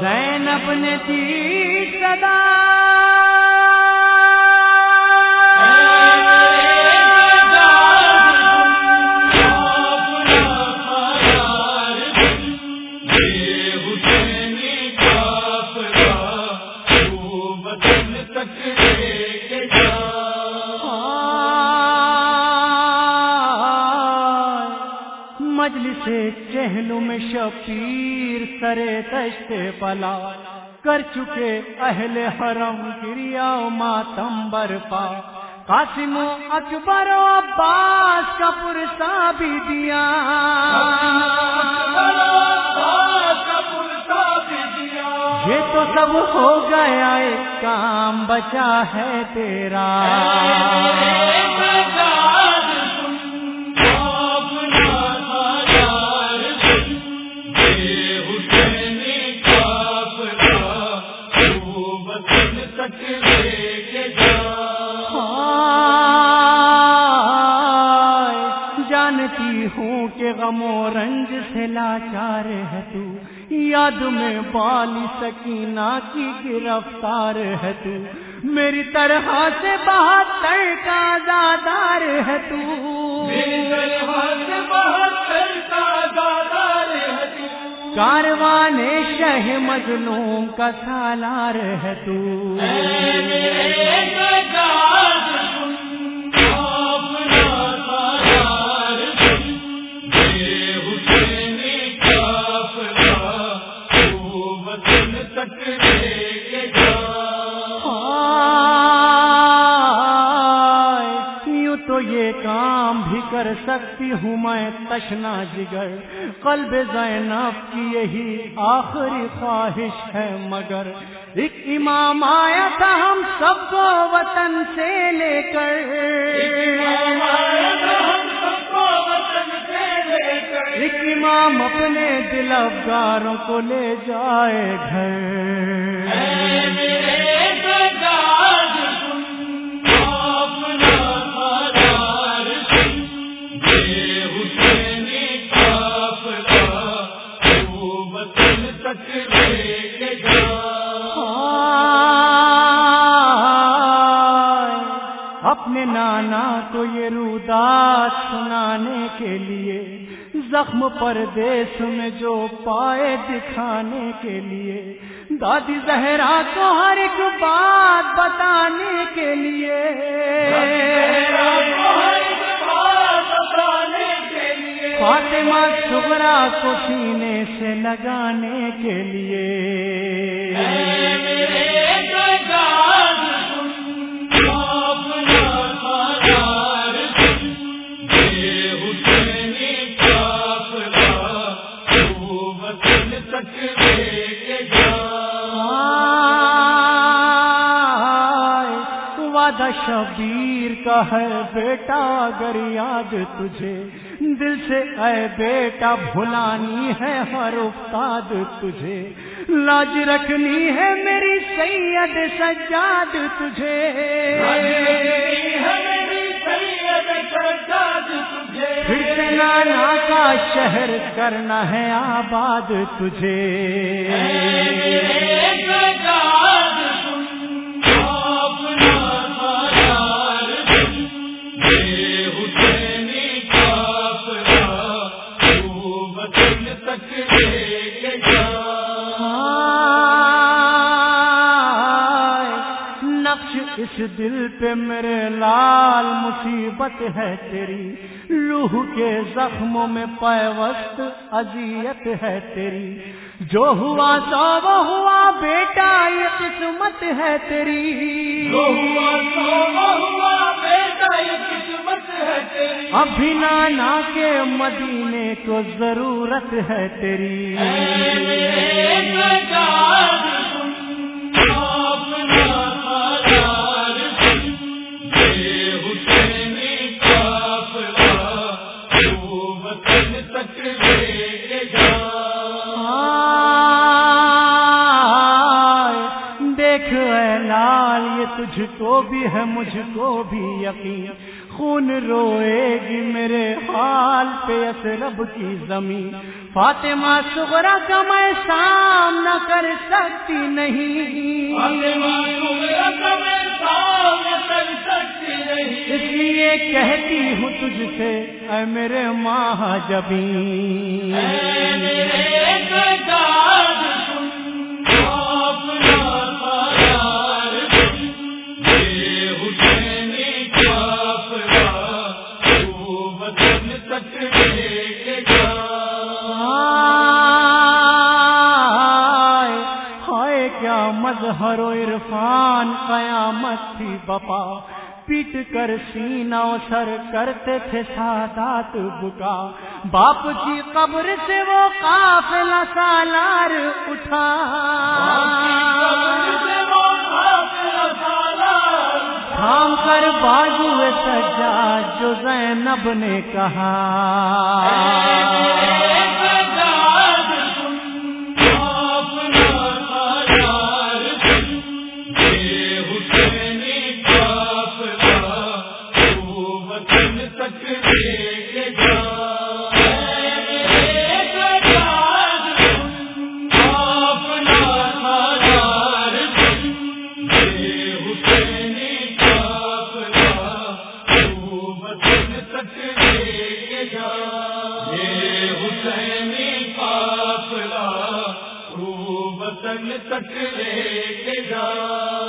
زینب نے دی صدا ہاں۔ مجلس چہلو میں شبیر سرے تشتے پلا۔ کر چکے اہل حرم کریا ماتم برپا۔ قاسم اکبر و عباس کا پرسا بھی دیا۔ یہ تو سب ہو گیا ایک کام بچا ہے تیرا۔ رنج سے لاچار ہے تو یاد میں بالی سکینہ کی گرفتار ہے تو میری طرح سے بہتر کا دادار ہے تو کاروان شہ مظلوم کا سالار ہے تو کام بھی کر سکتی ہوں میں تشنا جگر قلب زینب کی یہی آخری خواہش ہے مگر۔ ایک امام آیا تھا ہم سب کو وطن سے لے کر۔ ایک امام اپنے دل افغاروں کو لے جائے گھر۔ اپنے نانا کو یہ رودات سنانے کے لیے، زخم پردیس میں جو پائے دکھانے کے لیے، دادی زہرا کو ہر ایک بات بتانے کے لیے۔ فاطمہ شبرا کو سینے سے لگانے کے لیے۔ وعدہ شبیر۔ کا ہے بیٹا اگر یاد تجھے۔ دل سے اے بیٹا بھلانی ہے ہر استاد تجھے۔ لاج رکھنی ہے میری سید سجاد تجھے۔ پھر سے نانا کا شہر کرنا ہے آباد تجھے۔ اس دل پہ میرے لال مصیبت ہے تیری۔ روح کے زخموں میں پیوست اذیت ہے تیری۔ جو ہوا سو وہ ہوا بیٹا یہ قسمت ہے تیری۔ ابھی نانا کے مدینے کو ضرورت ہے تیری۔ یہ تجھ کو بھی ہے مجھ کو بھی یقین۔ خون روئے گی میرے حال پہ رب کی زمین۔ فاطمہ سغرا کا میں سامنا کر سکتی نہیں۔ اس کہتی ہوں تجھ سے اے میرے ماں جبی مظہر و عرفان قیامت تھی بپا۔ پیٹ کر سینا سر کرتے تھے سادات بکا۔ باپ کی قبر سے وہ قافلہ سالار اٹھا۔ تھام کر بازو سجا جو زینب نے کہا۔ تک لے کے جا